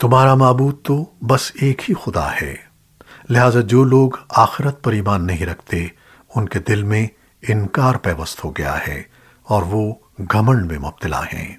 تمہارا معبود تو بس ایک ہی خدا ہے۔ لہذا جو لوگ آخرت پر ایمان نہیں رکھتے، ان کے دل میں انکار پیوست ہو گیا ہے اور وہ گھمنڈ میں مبتلا ہیں۔